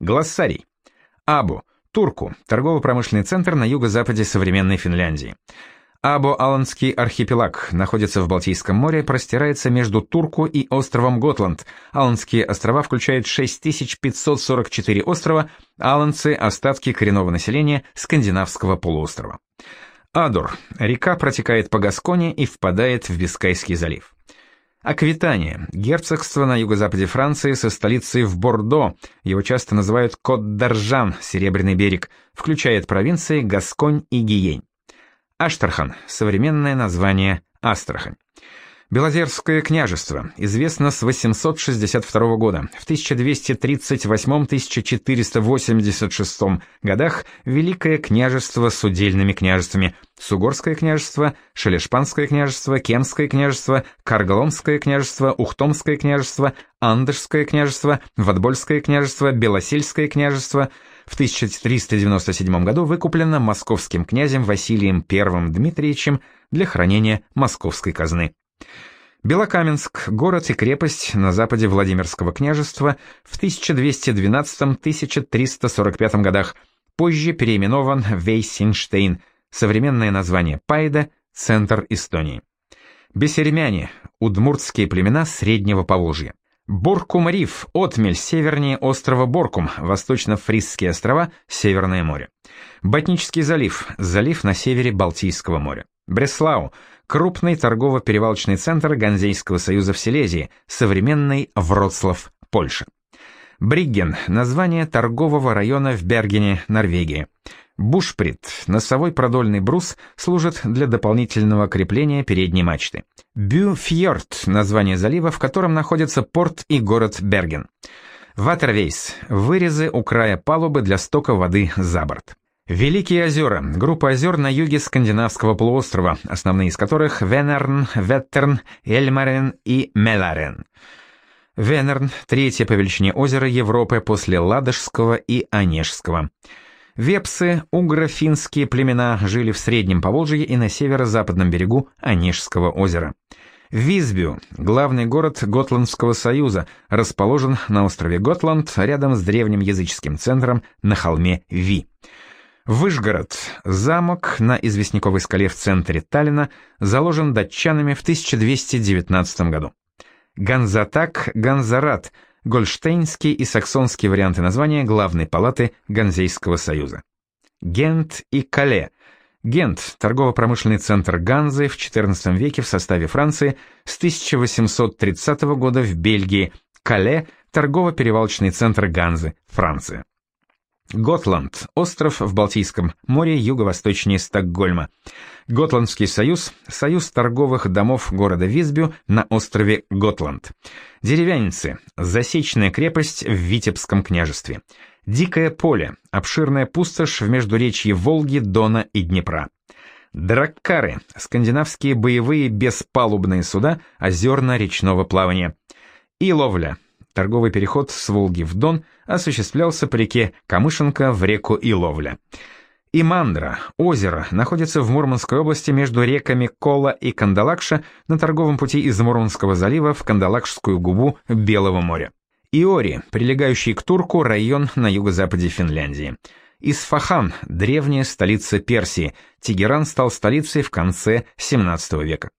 Глоссарий. Абу. Турку. Торгово-промышленный центр на юго-западе современной Финляндии. Або-Аланский архипелаг находится в Балтийском море, простирается между Турку и островом Готланд. Аланские острова включают 6544 острова, аланцы – остатки коренного населения скандинавского полуострова. Адур – река протекает по Гасконе и впадает в Бискайский залив. Аквитания – герцогство на юго-западе Франции со столицей в Бордо, его часто называют Кот-Даржан, Серебряный берег, включает провинции Гасконь и Гиень. Аштрахан – современное название Астрахань. Белозерское княжество известно с 862 года. В 1238-1486 годах Великое княжество с удельными княжествами Сугорское княжество, Шелешпанское княжество, Кемское княжество, Каргаломское княжество, Ухтомское княжество, Андышское княжество, Ватбольское княжество, Белосельское княжество – в 1397 году выкуплена московским князем Василием I Дмитриевичем для хранения московской казны. Белокаменск – город и крепость на западе Владимирского княжества в 1212-1345 годах, позже переименован Вейсенштейн, современное название Пайда, центр Эстонии. Бессеремяне – удмуртские племена Среднего Поволжья. Боркум-Риф, отмель севернее острова Боркум, восточно-фрисские острова, Северное море. Ботнический залив, залив на севере Балтийского моря. Бреслау, крупный торгово-перевалочный центр Ганзейского союза в Силезии, современный Вроцлав, Польша. Бригген – название торгового района в Бергене, Норвегия. Бушприт, носовой продольный брус, служит для дополнительного крепления передней мачты. Бюфьорд, название залива, в котором находится порт и город Берген. Ватервейс, вырезы у края палубы для стока воды за борт. Великие озера, группа озер на юге скандинавского полуострова, основные из которых Венерн, Веттерн, Эльмарен и Меларен. Венерн – третье по величине озеро Европы после Ладожского и Онежского. Вепсы, угро-финские племена, жили в Среднем Поволжье и на северо-западном берегу Онежского озера. Визбю, главный город Готландского союза, расположен на острове Готланд, рядом с древним языческим центром на холме Ви. Выжгород, замок на известняковой скале в центре Таллина, заложен датчанами в 1219 году. Ганзатак, Ганзарат – гольштейнские и саксонские варианты названия главной палаты Ганзейского союза. Гент и Кале. Гент – торгово-промышленный центр Ганзы в XIV веке в составе Франции, с 1830 года в Бельгии, Кале – торгово-перевалочный центр Ганзы, Франция. Готланд – остров в Балтийском море юго-восточнее Стокгольма. Готландский союз – союз торговых домов города Визбю на острове Готланд. Деревянницы – засечная крепость в Витебском княжестве. Дикое поле – обширная пустошь в междуречье Волги, Дона и Днепра. Драккары – скандинавские боевые беспалубные суда озерно-речного плавания. И ловля – торговый переход с Волги в Дон осуществлялся по реке Камышенко в реку Иловля. Имандра, озеро, находится в Мурманской области между реками Кола и Кандалакша на торговом пути из Мурманского залива в Кандалакшскую губу Белого моря. Иори, прилегающий к Турку район на юго-западе Финляндии. Исфахан, древняя столица Персии, Тегеран стал столицей в конце 17 века.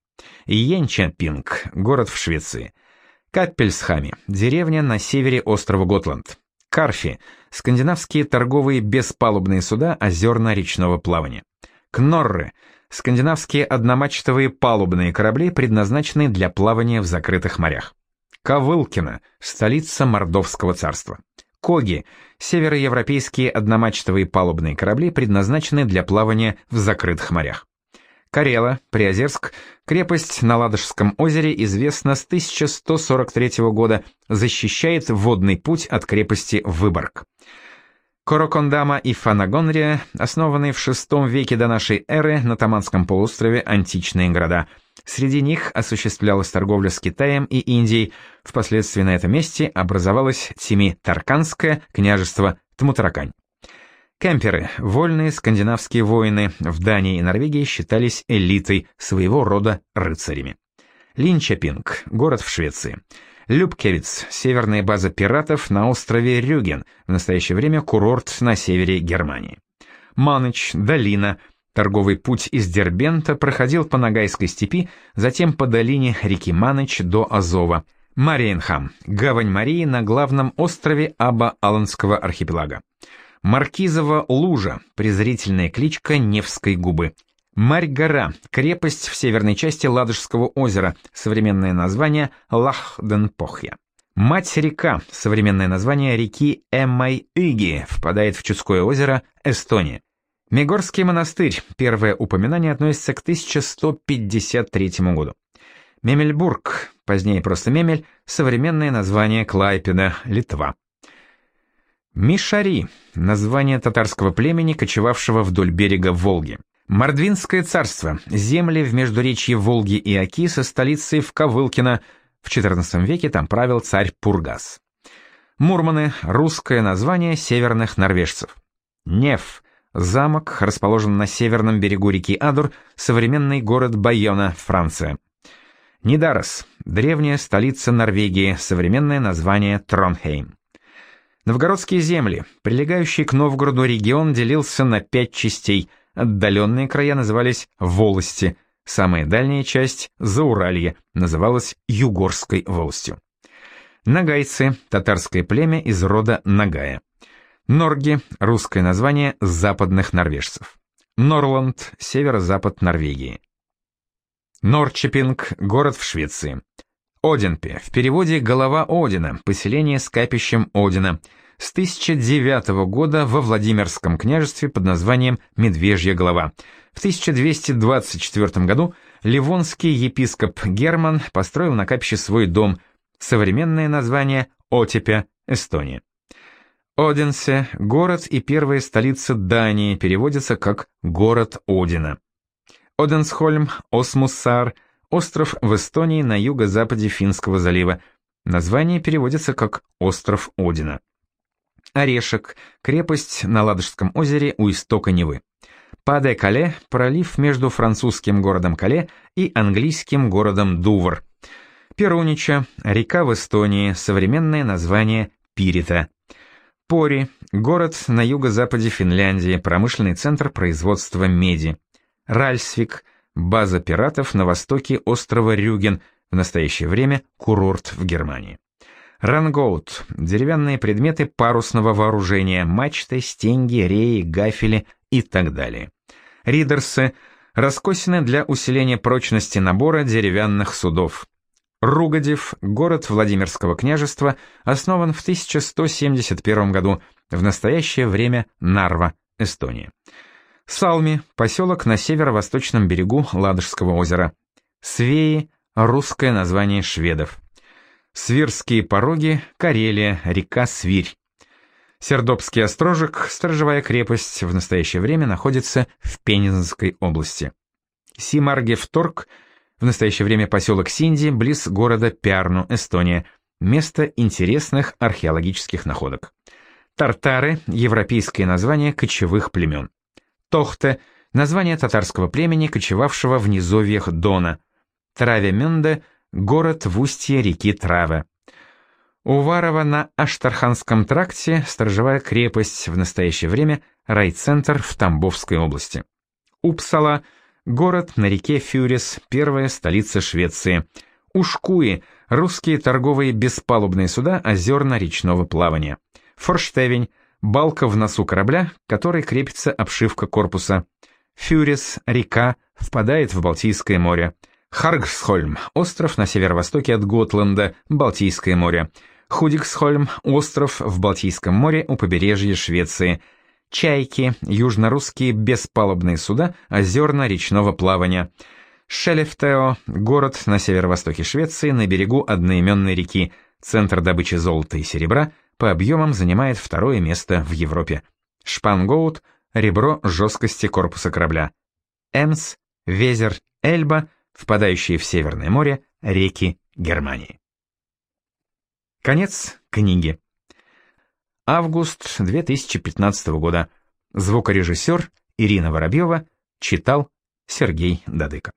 Йенчапинг, город в Швеции. Каппельсхами, деревня на севере острова Готланд. Карфи, скандинавские торговые беспалубные суда озерно-речного плавания. Кнорры, скандинавские одномачтовые палубные корабли, предназначенные для плавания в закрытых морях. Ковылкино, столица Мордовского царства. Коги, североевропейские одномачтовые палубные корабли, предназначенные для плавания в закрытых морях. Карела, Приозерск, крепость на Ладожском озере известна с 1143 года, защищает водный путь от крепости Выборг. Корокондама и Фанагонрия, основанные в VI веке до нашей эры на Таманском полуострове античные города. Среди них осуществлялась торговля с Китаем и Индией. Впоследствии на этом месте образовалось Тими-Тарканское княжество Тмутаракань. Кемперы, вольные скандинавские воины, в Дании и Норвегии считались элитой, своего рода рыцарями. Линчапинг, город в Швеции. Любкевиц – северная база пиратов на острове Рюген, в настоящее время курорт на севере Германии. Маныч, долина, торговый путь из Дербента проходил по Ногайской степи, затем по долине реки Маныч до Азова. Мариенхам – гавань Марии на главном острове Аба-Аланского архипелага. Маркизова лужа – презрительная кличка Невской губы. Марь-гора – крепость в северной части Ладожского озера, современное название Лахденпохья. Мать-река, современное название реки Эмай-Иги, впадает в Чудское озеро, Эстония. Мегорский монастырь, первое упоминание относится к 1153 году. Мемельбург, позднее просто Мемель, современное название Клайпеда, Литва. Мишари, название татарского племени, кочевавшего вдоль берега Волги. Мордвинское царство, земли в междуречье Волги и Оки со столицей в Ковылкино, в XIV веке там правил царь Пургас. Мурманы – русское название северных норвежцев. Неф – замок, расположен на северном берегу реки Адур, современный город Байона, Франция. Нидарос – древняя столица Норвегии, современное название Тронхейм. Новгородские земли, прилегающий к Новгороду регион делился на пять частей – Отдаленные края назывались волости, самая дальняя часть, Зауралье, называлась Югорской волостью. Нагайцы – татарское племя из рода Нагая. Норги – русское название западных норвежцев. Норланд – северо-запад Норвегии. Норчепинг – город в Швеции. Одинпе – в переводе «голова Одина», поселение с капищем Одина – с 1009 года во Владимирском княжестве под названием Медвежья голова. В 1224 году ливонский епископ Герман построил на капище свой дом, современное название Отепя, Эстония. Оденсе – город и первая столица Дании, переводится как «город Одина». Оденсхольм, Осмуссар – остров в Эстонии на юго-западе Финского залива. Название переводится как «остров Одина». Орешек, крепость на Ладожском озере у истока Невы. Паде-Кале – пролив между французским городом Кале и английским городом Дувр. Перунича – река в Эстонии, современное название Пирита. Пори – город на юго-западе Финляндии, промышленный центр производства меди. Ральсвик – база пиратов на востоке острова Рюген, в настоящее время курорт в Германии. Рангоут – деревянные предметы парусного вооружения, мачты, стенги, реи, гафели и так далее. Ридерсы – раскосины для усиления прочности набора деревянных судов. Ругодев, город Владимирского княжества, основан в 1171 году, в настоящее время Нарва, Эстония. Салми – поселок на северо-восточном берегу Ладожского озера. Свеи – русское название шведов. Свирские пороги, Карелия, река Свирь. Сердобский острожек, сторожевая крепость, в настоящее время находится в Пензенской области. Симаргевторг, в настоящее время поселок Синди, близ города Пярну, Эстония, место интересных археологических находок. Тартары – европейское название кочевых племен. Тохте – название татарского племени, кочевавшего в низовьях Дона. Травемюнде город в устье реки Траве. Уварова на Аштарханском тракте, сторожевая крепость, в настоящее время райцентр в Тамбовской области. Упсала – город на реке Фюрис, первая столица Швеции. Ушкуи – русские торговые беспалубные суда озерно-речного плавания. Форштевень – балка в носу корабля, которой крепится обшивка корпуса. Фюрис – река, впадает в Балтийское море. Харгсхольм – остров на северо-востоке от Готланда, Балтийское море. Худиксхольм – остров в Балтийском море у побережья Швеции. Чайки – южно-русские беспалубные суда озерно-речного плавания. Шелефтео – город на северо-востоке Швеции на берегу одноименной реки. Центр добычи золота и серебра по объемам занимает второе место в Европе. Шпангоут – ребро жесткости корпуса корабля. Эмс, Везер, Эльба – впадающие в Северное море реки Германии. Конец книги. Август 2015 года. Звукорежиссер Ирина Воробьева читал Сергей Дадыко.